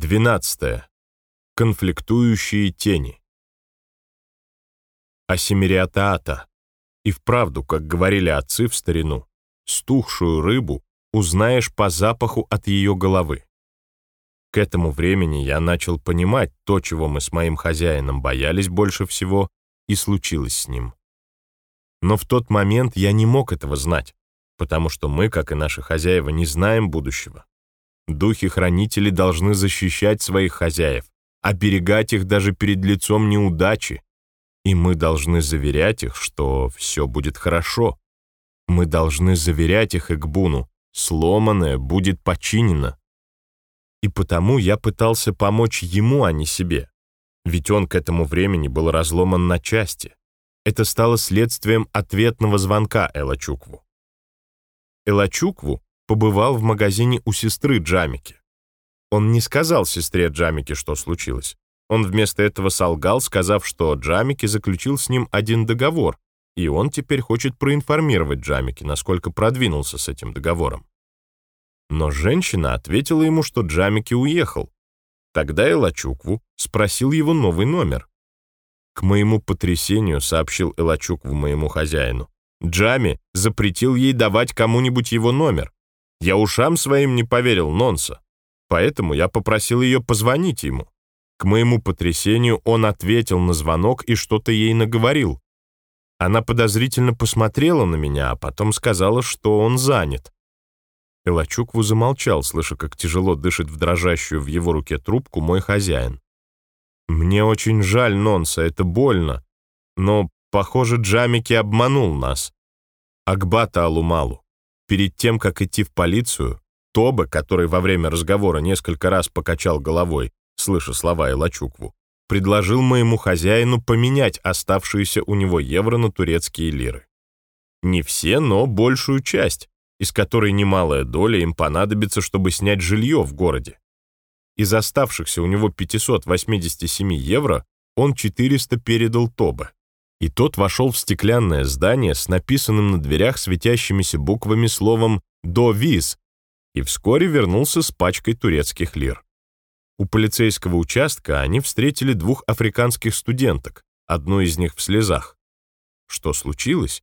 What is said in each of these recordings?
12. Конфликтующие тени. Асимериатаата. И вправду, как говорили отцы в старину, стухшую рыбу узнаешь по запаху от ее головы. К этому времени я начал понимать то, чего мы с моим хозяином боялись больше всего, и случилось с ним. Но в тот момент я не мог этого знать, потому что мы, как и наши хозяева, не знаем будущего. Духи-хранители должны защищать своих хозяев, оберегать их даже перед лицом неудачи. И мы должны заверять их, что все будет хорошо. Мы должны заверять их Игбуну, сломанное будет починено. И потому я пытался помочь ему, а не себе. Ведь он к этому времени был разломан на части. Это стало следствием ответного звонка Элачукву. Элачукву побывал в магазине у сестры Джамики. Он не сказал сестре Джамики, что случилось. Он вместо этого солгал, сказав, что Джамики заключил с ним один договор, и он теперь хочет проинформировать Джамики, насколько продвинулся с этим договором. Но женщина ответила ему, что Джамики уехал. Тогда Элачукву спросил его новый номер. К моему потрясению сообщил Элачукву моему хозяину. Джами запретил ей давать кому-нибудь его номер. Я ушам своим не поверил Нонса, поэтому я попросил ее позвонить ему. К моему потрясению он ответил на звонок и что-то ей наговорил. Она подозрительно посмотрела на меня, а потом сказала, что он занят. Элачукву замолчал, слыша, как тяжело дышит в дрожащую в его руке трубку мой хозяин. «Мне очень жаль, Нонса, это больно, но, похоже, Джамики обманул нас. Акбата Алумалу. Перед тем, как идти в полицию, Тоба, который во время разговора несколько раз покачал головой, слыша слова Илачукву, предложил моему хозяину поменять оставшиеся у него евро на турецкие лиры. Не все, но большую часть, из которой немалая доля им понадобится, чтобы снять жилье в городе. Из оставшихся у него 587 евро он 400 передал Тобе и тот вошел в стеклянное здание с написанным на дверях светящимися буквами словом «До виз» и вскоре вернулся с пачкой турецких лир. У полицейского участка они встретили двух африканских студенток, одну из них в слезах. Что случилось?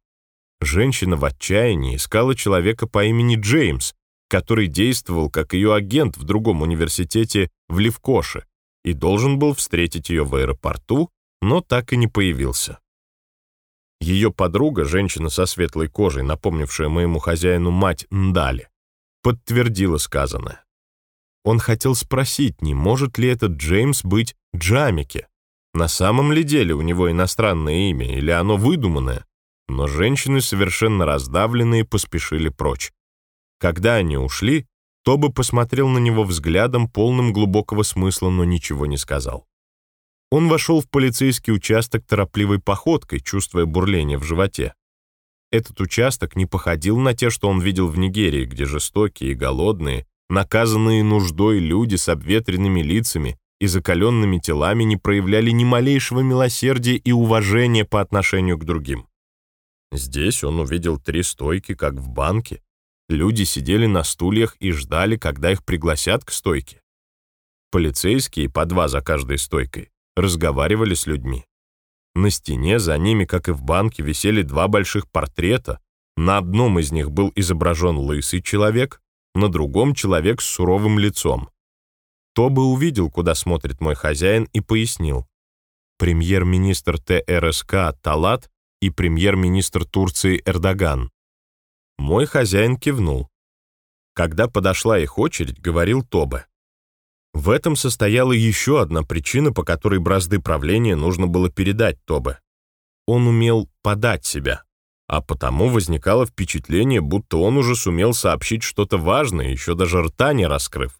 Женщина в отчаянии искала человека по имени Джеймс, который действовал как ее агент в другом университете в Левкоше и должен был встретить ее в аэропорту, но так и не появился. Ее подруга, женщина со светлой кожей, напомнившая моему хозяину мать Ndали, подтвердила сказанное. Он хотел спросить, не может ли этот Джеймс быть Джамики. На самом ли деле у него иностранное имя или оно выдуманное? Но женщины, совершенно раздавленные, поспешили прочь. Когда они ушли, Тоба посмотрел на него взглядом, полным глубокого смысла, но ничего не сказал. Он вошел в полицейский участок торопливой походкой, чувствуя бурление в животе. Этот участок не походил на те, что он видел в Нигерии, где жестокие и голодные, наказанные нуждой люди с обветренными лицами и закаленными телами не проявляли ни малейшего милосердия и уважения по отношению к другим. Здесь он увидел три стойки, как в банке. Люди сидели на стульях и ждали, когда их пригласят к стойке. Полицейские, по два за каждой стойкой, разговаривали с людьми. На стене за ними, как и в банке, висели два больших портрета. На одном из них был изображен лысый человек, на другом — человек с суровым лицом. То увидел, куда смотрит мой хозяин, и пояснил. Премьер-министр ТРСК Талат и премьер-министр Турции Эрдоган. Мой хозяин кивнул. Когда подошла их очередь, говорил Тобе. В этом состояла еще одна причина, по которой бразды правления нужно было передать Тобе. Он умел подать себя, а потому возникало впечатление, будто он уже сумел сообщить что-то важное, еще даже рта не раскрыв.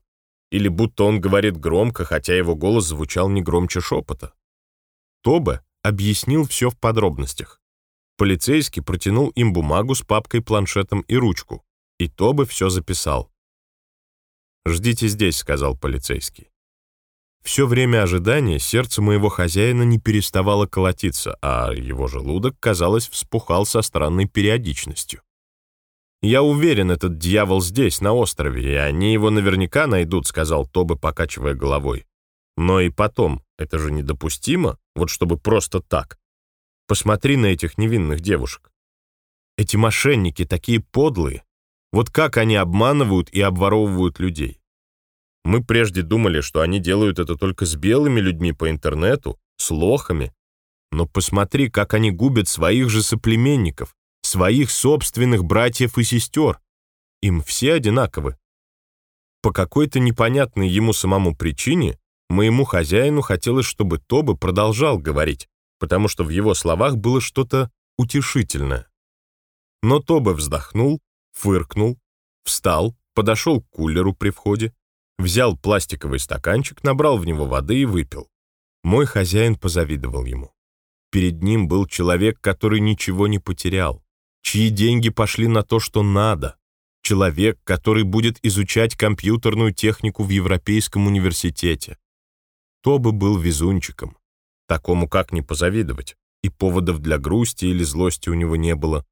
Или будто он говорит громко, хотя его голос звучал не громче шепота. Тобе объяснил все в подробностях. Полицейский протянул им бумагу с папкой, планшетом и ручку, и Тобе все записал. «Ждите здесь», — сказал полицейский. Все время ожидания сердце моего хозяина не переставало колотиться, а его желудок, казалось, вспухал со странной периодичностью. Я уверен, этот дьявол здесь, на острове, и они его наверняка найдут», — сказал Тобе, покачивая головой. «Но и потом, это же недопустимо, вот чтобы просто так. Посмотри на этих невинных девушек. Эти мошенники такие подлые. Вот как они обманывают и обворовывают людей. Мы прежде думали, что они делают это только с белыми людьми по интернету, с лохами. Но посмотри, как они губят своих же соплеменников, своих собственных братьев и сестер. Им все одинаковы. По какой-то непонятной ему самому причине моему хозяину хотелось, чтобы Тоба продолжал говорить, потому что в его словах было что-то утешительное. Но Тоба вздохнул, фыркнул, встал, подошел к кулеру при входе, взял пластиковый стаканчик, набрал в него воды и выпил. Мой хозяин позавидовал ему. Перед ним был человек, который ничего не потерял чьи деньги пошли на то, что надо, человек, который будет изучать компьютерную технику в Европейском университете. То бы был везунчиком. Такому как не позавидовать, и поводов для грусти или злости у него не было.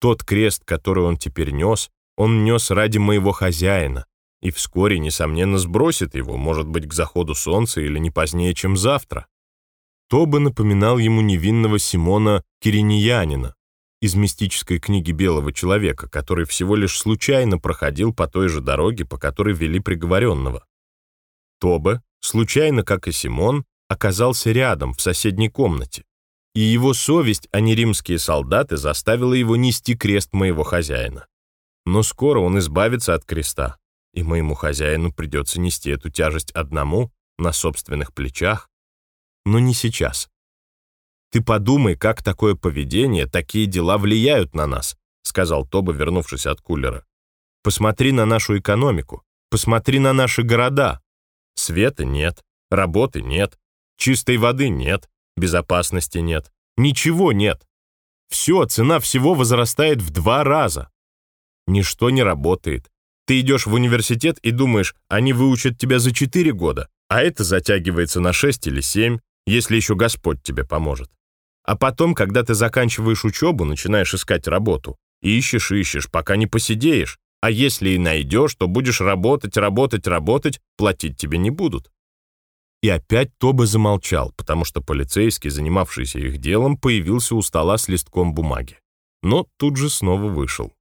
Тот крест, который он теперь нес, он нес ради моего хозяина, и вскоре, несомненно, сбросит его, может быть, к заходу солнца или не позднее, чем завтра. То напоминал ему невинного Симона Кириньянина, из мистической книги белого человека, который всего лишь случайно проходил по той же дороге, по которой вели приговоренного. Тобе, случайно, как и Симон, оказался рядом, в соседней комнате, и его совесть, а не римские солдаты, заставила его нести крест моего хозяина. Но скоро он избавится от креста, и моему хозяину придется нести эту тяжесть одному, на собственных плечах, но не сейчас. Ты подумай, как такое поведение, такие дела влияют на нас», сказал Тоба, вернувшись от кулера. «Посмотри на нашу экономику, посмотри на наши города. Света нет, работы нет, чистой воды нет, безопасности нет, ничего нет. Все, цена всего возрастает в два раза. Ничто не работает. Ты идешь в университет и думаешь, они выучат тебя за четыре года, а это затягивается на шесть или семь, если еще Господь тебе поможет. А потом, когда ты заканчиваешь учебу, начинаешь искать работу. Ищешь, ищешь, пока не посидеешь. А если и найдешь, то будешь работать, работать, работать, платить тебе не будут. И опять Тоба замолчал, потому что полицейский, занимавшийся их делом, появился у стола с листком бумаги. Но тут же снова вышел.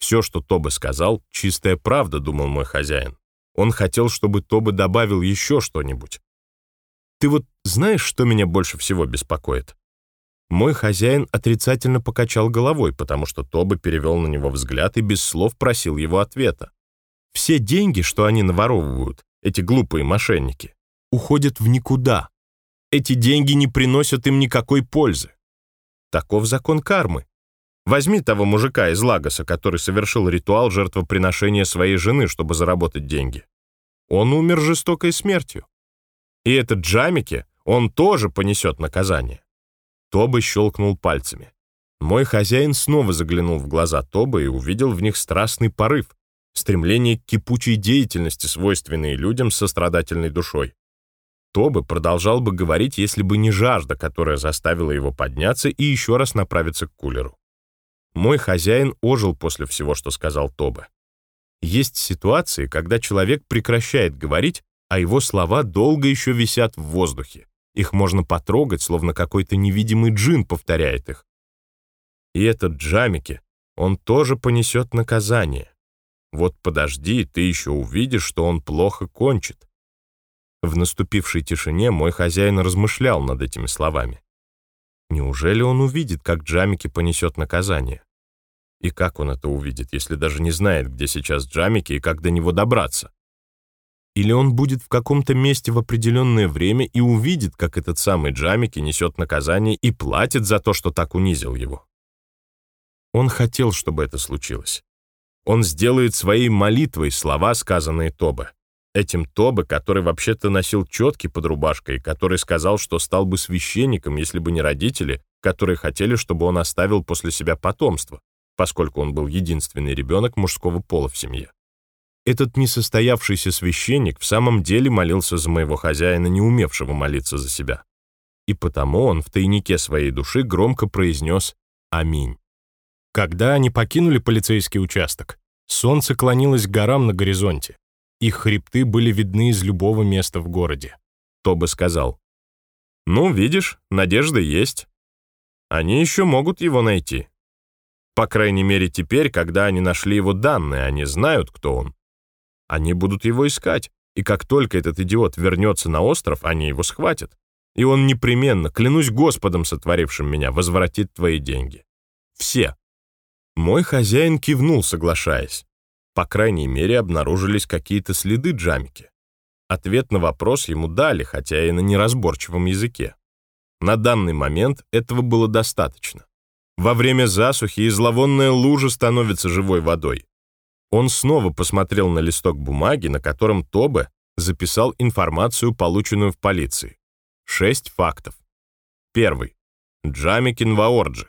Все, что Тоба сказал, чистая правда, думал мой хозяин. Он хотел, чтобы Тоба добавил еще что-нибудь. Ты вот знаешь, что меня больше всего беспокоит? Мой хозяин отрицательно покачал головой, потому что Тоба перевел на него взгляд и без слов просил его ответа. Все деньги, что они наворовывают, эти глупые мошенники, уходят в никуда. Эти деньги не приносят им никакой пользы. Таков закон кармы. Возьми того мужика из Лагоса, который совершил ритуал жертвоприношения своей жены, чтобы заработать деньги. Он умер жестокой смертью. И этот Джамике, он тоже понесет наказание. Тоба щелкнул пальцами. Мой хозяин снова заглянул в глаза Тоба и увидел в них страстный порыв, стремление к кипучей деятельности, свойственной людям с сострадательной душой. Тоба продолжал бы говорить, если бы не жажда, которая заставила его подняться и еще раз направиться к кулеру. Мой хозяин ожил после всего, что сказал Тоба. Есть ситуации, когда человек прекращает говорить, а его слова долго еще висят в воздухе. Их можно потрогать, словно какой-то невидимый джин повторяет их. И этот Джамики, он тоже понесет наказание. Вот подожди, ты еще увидишь, что он плохо кончит. В наступившей тишине мой хозяин размышлял над этими словами. Неужели он увидит, как Джамики понесет наказание? И как он это увидит, если даже не знает, где сейчас Джамики и как до него добраться? Или он будет в каком-то месте в определенное время и увидит, как этот самый Джамики несет наказание и платит за то, что так унизил его. Он хотел, чтобы это случилось. Он сделает своей молитвой слова, сказанные Тобе. Этим Тобе, который вообще-то носил четки под рубашкой, который сказал, что стал бы священником, если бы не родители, которые хотели, чтобы он оставил после себя потомство, поскольку он был единственный ребенок мужского пола в семье. Этот несостоявшийся священник в самом деле молился за моего хозяина, не умевшего молиться за себя. И потому он в тайнике своей души громко произнес «Аминь». Когда они покинули полицейский участок, солнце клонилось к горам на горизонте. Их хребты были видны из любого места в городе. Тобе сказал, «Ну, видишь, надежда есть. Они еще могут его найти. По крайней мере, теперь, когда они нашли его данные, они знают, кто он. Они будут его искать, и как только этот идиот вернется на остров, они его схватят. И он непременно, клянусь Господом, сотворившим меня, возвратит твои деньги. Все. Мой хозяин кивнул, соглашаясь. По крайней мере, обнаружились какие-то следы Джамики. Ответ на вопрос ему дали, хотя и на неразборчивом языке. На данный момент этого было достаточно. Во время засухи и лужа становится живой водой. Он снова посмотрел на листок бумаги, на котором Тобе записал информацию, полученную в полиции. Шесть фактов. Первый. Джамикин Ваорджи.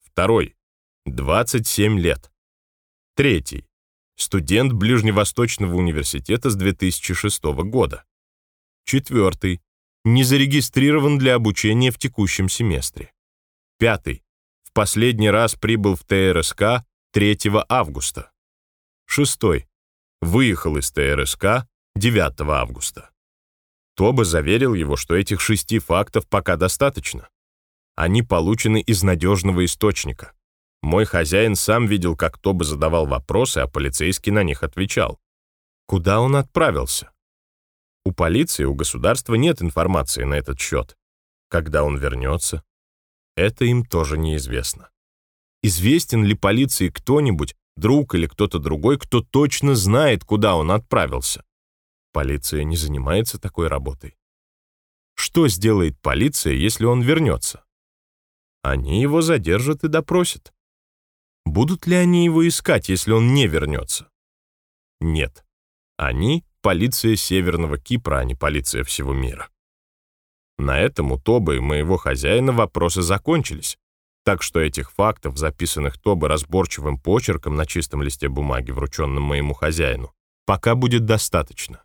Второй. 27 лет. Третий. Студент Ближневосточного университета с 2006 года. Четвертый не зарегистрирован для обучения в текущем семестре. Пятый. В последний раз прибыл в ТРСК 3 августа. Шестой. Выехал из ТРСК 9 августа. Тоба заверил его, что этих шести фактов пока достаточно. Они получены из надежного источника. Мой хозяин сам видел, как Тоба задавал вопросы, а полицейский на них отвечал. Куда он отправился? У полиции, у государства нет информации на этот счет. Когда он вернется? Это им тоже неизвестно. Известен ли полиции кто-нибудь, друг или кто-то другой, кто точно знает, куда он отправился? Полиция не занимается такой работой. Что сделает полиция, если он вернется? Они его задержат и допросят. Будут ли они его искать, если он не вернется? Нет. Они полиция Северного Кипра, а не полиция всего мира. На этом у Тобы и моего хозяина вопросы закончились, так что этих фактов, записанных Тобы разборчивым почерком на чистом листе бумаги, врученном моему хозяину, пока будет достаточно.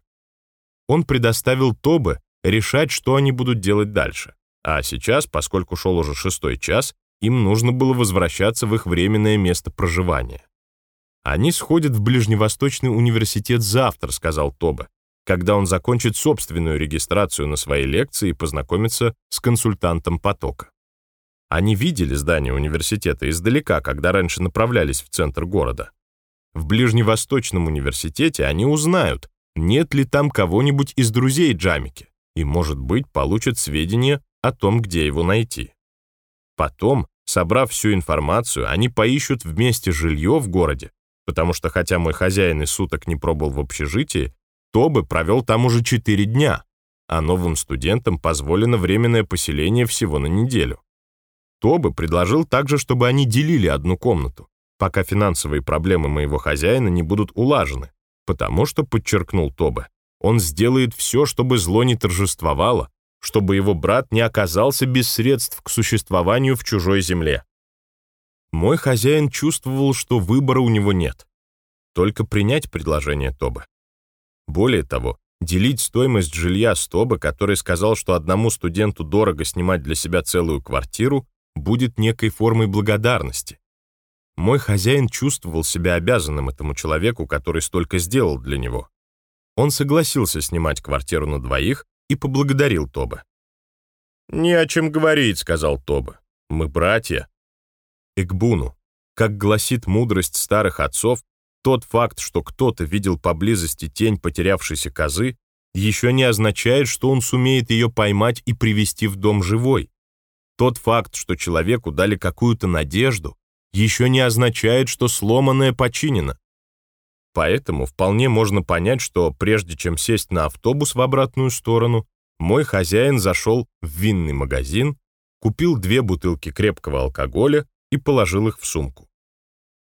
Он предоставил Тобе решать, что они будут делать дальше. А сейчас, поскольку шел уже шестой час, им нужно было возвращаться в их временное место проживания. «Они сходят в Ближневосточный университет завтра», — сказал Тоба, когда он закончит собственную регистрацию на свои лекции и познакомится с консультантом потока. Они видели здание университета издалека, когда раньше направлялись в центр города. В Ближневосточном университете они узнают, нет ли там кого-нибудь из друзей Джамики, и, может быть, получат сведения о том, где его найти. Потом, собрав всю информацию, они поищут вместе жилье в городе потому что хотя мой хозяин и суток не пробыл в общежитии, Тобы провел там уже четыре дня, а новым студентам позволено временное поселение всего на неделю. Тобы предложил также, чтобы они делили одну комнату, пока финансовые проблемы моего хозяина не будут улажены, потому что, подчеркнул Тобе, он сделает все, чтобы зло не торжествовало, чтобы его брат не оказался без средств к существованию в чужой земле. Мой хозяин чувствовал, что выбора у него нет. Только принять предложение Тоба. Более того, делить стоимость жилья с Тоба, который сказал, что одному студенту дорого снимать для себя целую квартиру, будет некой формой благодарности. Мой хозяин чувствовал себя обязанным этому человеку, который столько сделал для него. Он согласился снимать квартиру на двоих и поблагодарил Тоба. «Не о чем говорить», — сказал Тоба. «Мы братья, Игбуну. Как гласит мудрость старых отцов, тот факт, что кто-то видел поблизости тень потерявшейся козы, еще не означает, что он сумеет ее поймать и привести в дом живой. Тот факт, что человеку дали какую-то надежду, еще не означает, что сломанное починено. Поэтому вполне можно понять, что прежде чем сесть на автобус в обратную сторону, мой хозяин зашел в винный магазин, купил две бутылки крепкого алкоголя и положил их в сумку.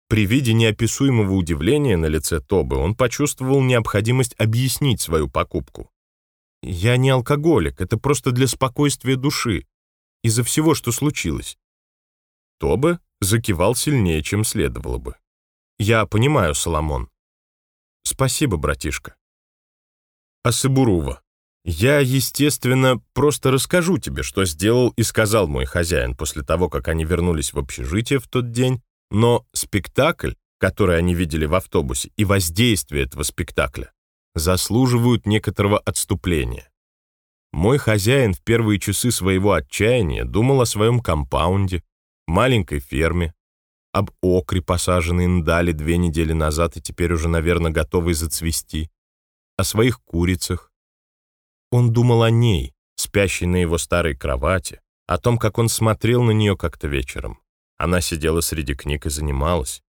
При виде неописуемого удивления на лице Тобы он почувствовал необходимость объяснить свою покупку. «Я не алкоголик, это просто для спокойствия души, из-за всего, что случилось». Тобе закивал сильнее, чем следовало бы. «Я понимаю, Соломон». «Спасибо, братишка». «Асыбурува, я, естественно, просто расскажу тебе, что сделал и сказал мой хозяин после того, как они вернулись в общежитие в тот день, Но спектакль, который они видели в автобусе, и воздействие этого спектакля заслуживают некоторого отступления. Мой хозяин в первые часы своего отчаяния думал о своем компаунде, маленькой ферме, об окре, посаженной на дали две недели назад и теперь уже, наверное, готовой зацвести, о своих курицах. Он думал о ней, спящей на его старой кровати, о том, как он смотрел на нее как-то вечером. Она сидела среди книг и занималась.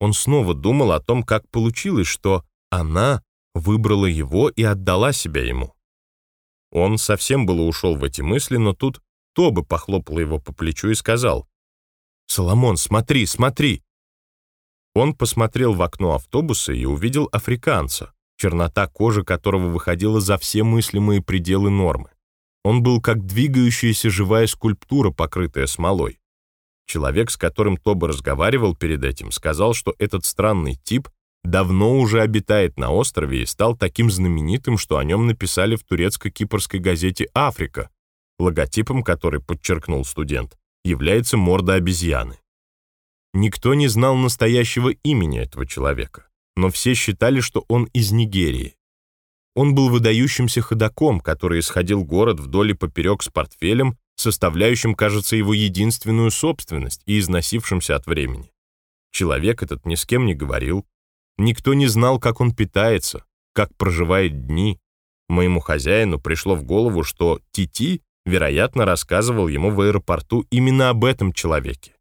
Он снова думал о том, как получилось, что она выбрала его и отдала себя ему. Он совсем было ушел в эти мысли, но тут Тоба похлопал его по плечу и сказал, «Соломон, смотри, смотри!» Он посмотрел в окно автобуса и увидел африканца, чернота кожи которого выходила за все мыслимые пределы нормы. Он был как двигающаяся живая скульптура, покрытая смолой. Человек, с которым Тоба разговаривал перед этим, сказал, что этот странный тип давно уже обитает на острове и стал таким знаменитым, что о нем написали в турецко-кипрской газете «Африка», логотипом которой, подчеркнул студент, является морда обезьяны. Никто не знал настоящего имени этого человека, но все считали, что он из Нигерии. Он был выдающимся ходаком, который исходил город вдоль и поперек с портфелем, составляющим, кажется, его единственную собственность и износившимся от времени. Человек этот ни с кем не говорил, Никто не знал, как он питается, как проживает дни. Моему хозяину пришло в голову, что Тити, вероятно, рассказывал ему в аэропорту именно об этом человеке.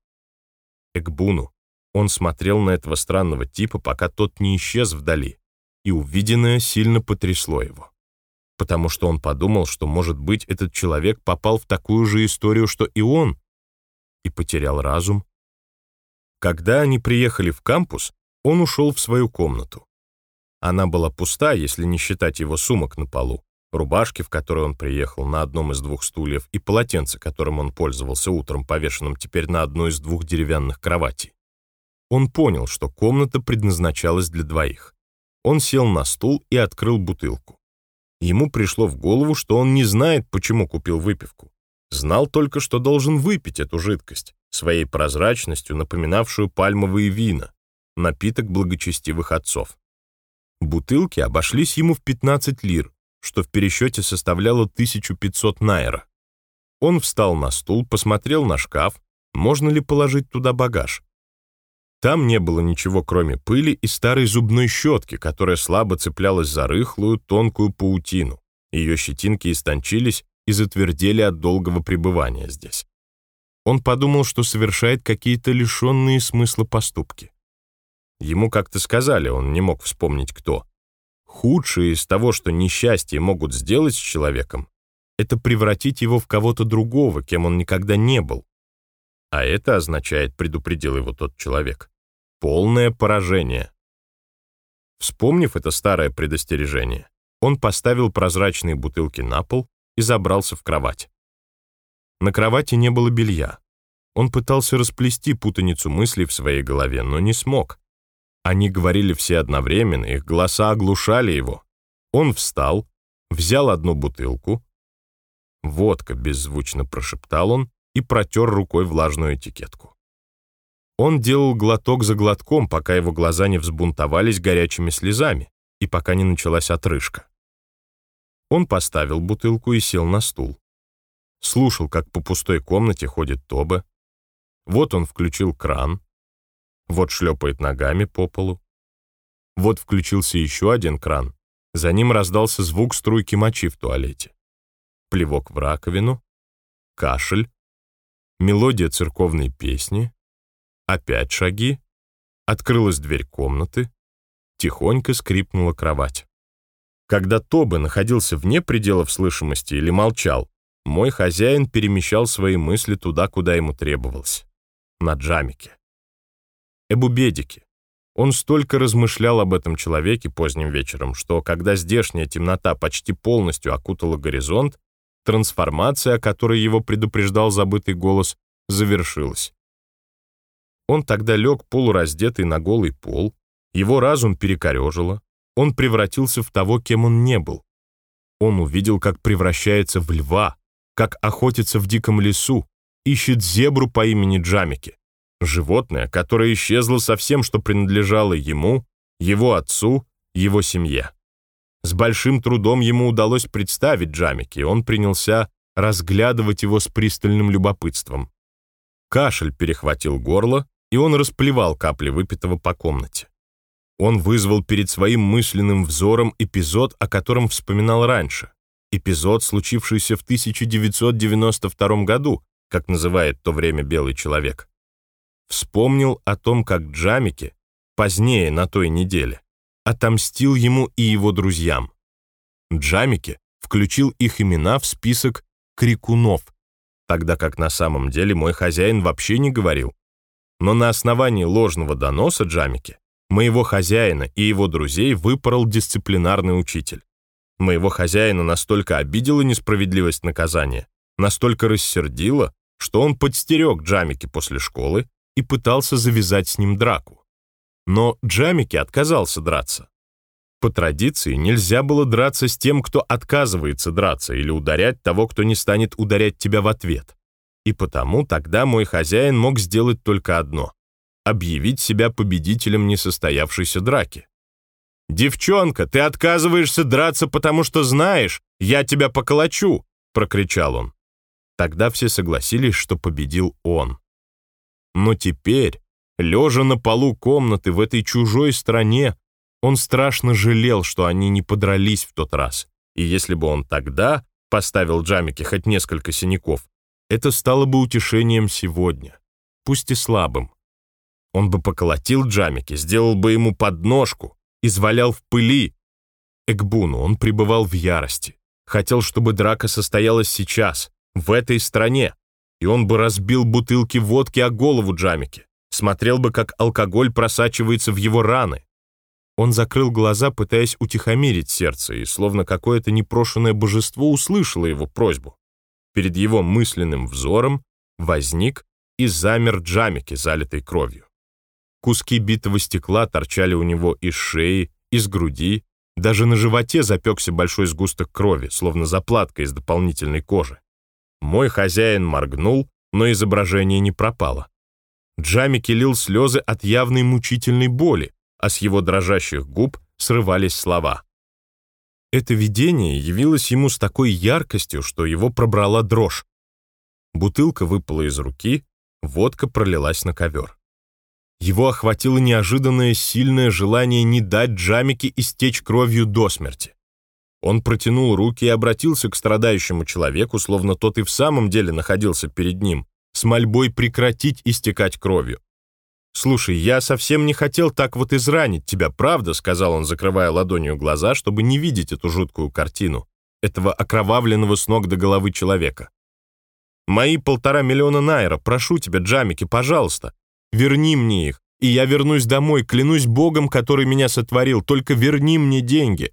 Экбуну. Он смотрел на этого странного типа, пока тот не исчез вдали, и увиденное сильно потрясло его. Потому что он подумал, что, может быть, этот человек попал в такую же историю, что и он, и потерял разум. Когда они приехали в кампус, он ушел в свою комнату. Она была пуста, если не считать его сумок на полу, рубашки, в которой он приехал, на одном из двух стульев, и полотенце, которым он пользовался утром, повешенным теперь на одной из двух деревянных кроватей. Он понял, что комната предназначалась для двоих. Он сел на стул и открыл бутылку. Ему пришло в голову, что он не знает, почему купил выпивку. Знал только, что должен выпить эту жидкость, своей прозрачностью напоминавшую пальмовые вина, напиток благочестивых отцов. Бутылки обошлись ему в 15 лир, что в пересчете составляло 1500 найра. Он встал на стул, посмотрел на шкаф, можно ли положить туда багаж. Там не было ничего, кроме пыли и старой зубной щетки, которая слабо цеплялась за рыхлую, тонкую паутину. Ее щетинки истончились и затвердели от долгого пребывания здесь. Он подумал, что совершает какие-то лишенные смысла поступки. Ему как-то сказали, он не мог вспомнить кто. Худшее из того, что несчастье могут сделать с человеком, это превратить его в кого-то другого, кем он никогда не был. А это означает, предупредил его тот человек, полное поражение. Вспомнив это старое предостережение, он поставил прозрачные бутылки на пол и забрался в кровать. На кровати не было белья. Он пытался расплести путаницу мыслей в своей голове, но не смог. Они говорили все одновременно, их голоса оглушали его. Он встал, взял одну бутылку. «Водка», — беззвучно прошептал он и протер рукой влажную этикетку. Он делал глоток за глотком, пока его глаза не взбунтовались горячими слезами и пока не началась отрыжка. Он поставил бутылку и сел на стул. Слушал, как по пустой комнате ходит Тоба. Вот он включил кран, вот шлепает ногами по полу. Вот включился еще один кран. За ним раздался звук струйки мочи в туалете. Плевок в раковину. Кашель. Мелодия церковной песни. Опять шаги. Открылась дверь комнаты. Тихонько скрипнула кровать. Когда Тобе находился вне пределов слышимости или молчал, мой хозяин перемещал свои мысли туда, куда ему требовалось. На джамике. Эбубедики. Он столько размышлял об этом человеке поздним вечером, что когда здешняя темнота почти полностью окутала горизонт, трансформация, о которой его предупреждал забытый голос, завершилась. Он тогда лег полураздетый на голый пол, его разум перекорежило, он превратился в того, кем он не был. Он увидел, как превращается в льва, как охотится в диком лесу, ищет зебру по имени Джамики. Животное, которое исчезло со всем, что принадлежало ему, его отцу, его семье. С большим трудом ему удалось представить Джамики, он принялся разглядывать его с пристальным любопытством. Кашель перехватил горло, и он расплевал капли выпитого по комнате. Он вызвал перед своим мысленным взором эпизод, о котором вспоминал раньше. Эпизод, случившийся в 1992 году, как называет то время белый человек. Вспомнил о том, как Джамики, позднее на той неделе, отомстил ему и его друзьям. Джамики включил их имена в список крикунов, тогда как на самом деле мой хозяин вообще не говорил. Но на основании ложного доноса Джамики моего хозяина и его друзей выпорол дисциплинарный учитель. Моего хозяина настолько обидела несправедливость наказания, настолько рассердила, что он подстерег Джамики после школы и пытался завязать с ним драку. Но Джамики отказался драться. По традиции нельзя было драться с тем, кто отказывается драться, или ударять того, кто не станет ударять тебя в ответ. И потому тогда мой хозяин мог сделать только одно — объявить себя победителем несостоявшейся драки. «Девчонка, ты отказываешься драться, потому что знаешь, я тебя поколочу!» — прокричал он. Тогда все согласились, что победил он. Но теперь, лежа на полу комнаты в этой чужой стране, он страшно жалел, что они не подрались в тот раз. И если бы он тогда поставил Джамике хоть несколько синяков, это стало бы утешением сегодня, пусть и слабым. Он бы поколотил Джамике, сделал бы ему подножку, извалял в пыли. Экбуну он пребывал в ярости. Хотел, чтобы драка состоялась сейчас, в этой стране, и он бы разбил бутылки водки о голову Джамики, смотрел бы, как алкоголь просачивается в его раны. Он закрыл глаза, пытаясь утихомирить сердце, и словно какое-то непрошенное божество услышало его просьбу. Перед его мысленным взором возник и замер Джамики, залитой кровью. Куски битого стекла торчали у него из шеи, из груди, даже на животе запекся большой сгусток крови, словно заплатка из дополнительной кожи. Мой хозяин моргнул, но изображение не пропало. Джамики лил слезы от явной мучительной боли, а с его дрожащих губ срывались слова. Это видение явилось ему с такой яркостью, что его пробрала дрожь. Бутылка выпала из руки, водка пролилась на ковер. Его охватило неожиданное сильное желание не дать Джамике истечь кровью до смерти. Он протянул руки и обратился к страдающему человеку, словно тот и в самом деле находился перед ним, с мольбой прекратить истекать кровью. «Слушай, я совсем не хотел так вот изранить тебя, правда?» сказал он, закрывая ладонью глаза, чтобы не видеть эту жуткую картину, этого окровавленного с ног до головы человека. «Мои полтора миллиона найра, прошу тебя, Джамики, пожалуйста, верни мне их, и я вернусь домой, клянусь Богом, который меня сотворил, только верни мне деньги».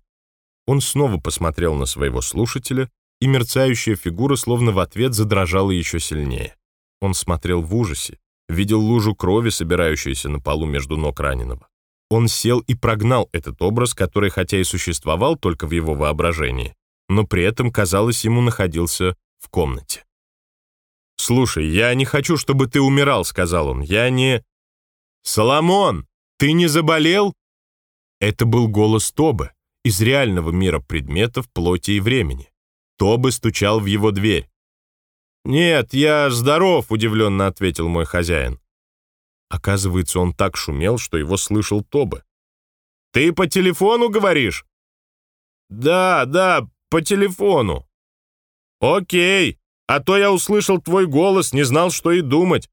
Он снова посмотрел на своего слушателя, и мерцающая фигура словно в ответ задрожала еще сильнее. Он смотрел в ужасе, видел лужу крови, собирающуюся на полу между ног раненого. Он сел и прогнал этот образ, который хотя и существовал только в его воображении, но при этом, казалось, ему находился в комнате. «Слушай, я не хочу, чтобы ты умирал», — сказал он. «Я не...» «Соломон, ты не заболел?» Это был голос Тобы из реального мира предметов, плоти и времени. Тобы стучал в его дверь. «Нет, я здоров», — удивленно ответил мой хозяин. Оказывается, он так шумел, что его слышал Тобы. «Ты по телефону говоришь?» «Да, да, по телефону». «Окей, а то я услышал твой голос, не знал, что и думать.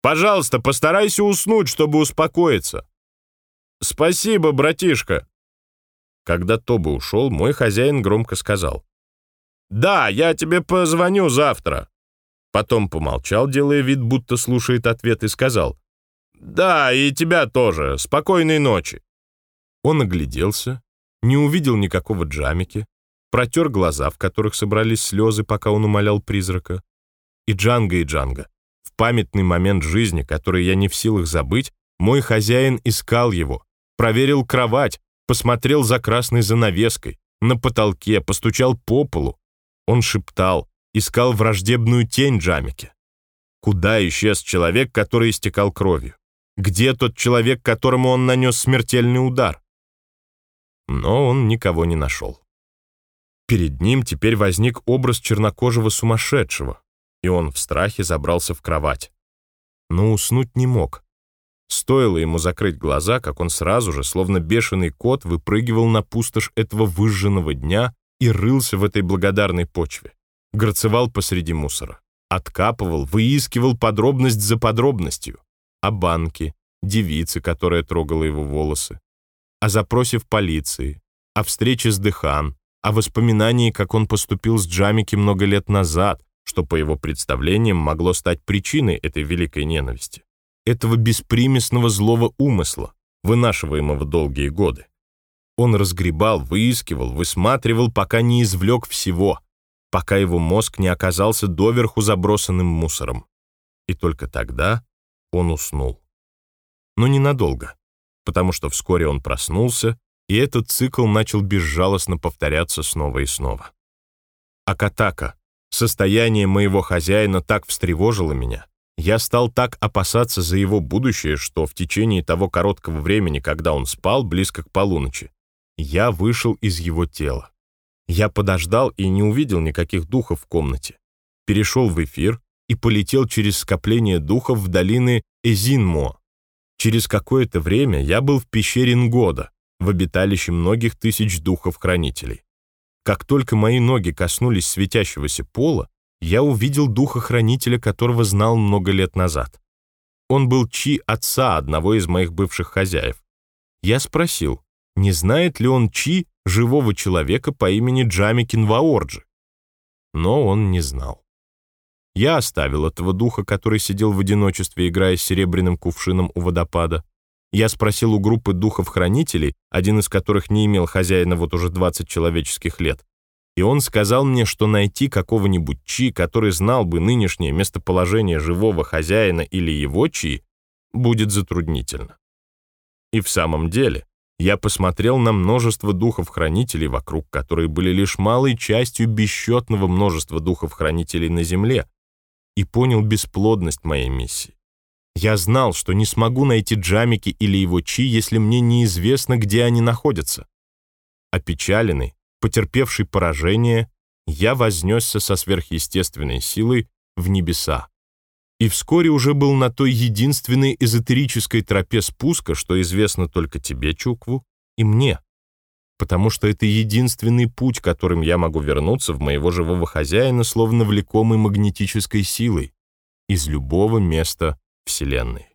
Пожалуйста, постарайся уснуть, чтобы успокоиться». «Спасибо, братишка». Когда Тоба ушел, мой хозяин громко сказал. «Да, я тебе позвоню завтра». Потом помолчал, делая вид, будто слушает ответ, и сказал. «Да, и тебя тоже. Спокойной ночи». Он огляделся, не увидел никакого джамики, протер глаза, в которых собрались слезы, пока он умолял призрака. И Джанга, и Джанга. В памятный момент жизни, который я не в силах забыть, мой хозяин искал его, проверил кровать, посмотрел за красной занавеской, на потолке, постучал по полу, он шептал, искал враждебную тень Джамике. Куда исчез человек, который истекал кровью? Где тот человек, которому он нанес смертельный удар? Но он никого не нашел. Перед ним теперь возник образ чернокожего сумасшедшего, и он в страхе забрался в кровать. Но уснуть не мог. Стоило ему закрыть глаза, как он сразу же, словно бешеный кот, выпрыгивал на пустошь этого выжженного дня и рылся в этой благодарной почве. Грацевал посреди мусора. Откапывал, выискивал подробность за подробностью. О банке, девице, которая трогала его волосы. О запросе в полиции. О встрече с Дехан. О воспоминании, как он поступил с Джамики много лет назад, что, по его представлениям, могло стать причиной этой великой ненависти этого беспримесного злого умысла, вынашиваемого долгие годы. Он разгребал, выискивал, высматривал, пока не извлек всего, пока его мозг не оказался доверху забросанным мусором. И только тогда он уснул. Но ненадолго, потому что вскоре он проснулся, и этот цикл начал безжалостно повторяться снова и снова. Акатака, состояние моего хозяина так встревожило меня, я стал так опасаться за его будущее, что в течение того короткого времени, когда он спал, близко к полуночи, я вышел из его тела. Я подождал и не увидел никаких духов в комнате. Перешел в эфир и полетел через скопление духов в долины Эзинмо. Через какое-то время я был в пещере Нгода, в обиталище многих тысяч духов-хранителей. Как только мои ноги коснулись светящегося пола, я увидел духа-хранителя, которого знал много лет назад. Он был Чи отца одного из моих бывших хозяев. Я спросил, не знает ли он Чи живого человека по имени Джамикин Ваорджи. Но он не знал. Я оставил этого духа, который сидел в одиночестве, играя с серебряным кувшином у водопада. Я спросил у группы духов-хранителей, один из которых не имел хозяина вот уже 20 человеческих лет, и он сказал мне, что найти какого-нибудь Чи, который знал бы нынешнее местоположение живого хозяина или его Чи, будет затруднительно. И в самом деле, я посмотрел на множество духов-хранителей вокруг, которые были лишь малой частью бесчетного множества духов-хранителей на Земле, и понял бесплодность моей миссии. Я знал, что не смогу найти Джамики или его Чи, если мне неизвестно, где они находятся. Опечаленный, потерпевший поражение, я вознесся со сверхъестественной силой в небеса. И вскоре уже был на той единственной эзотерической тропе спуска, что известно только тебе, Чукву, и мне. Потому что это единственный путь, которым я могу вернуться в моего живого хозяина, словно влекомый магнетической силой, из любого места Вселенной.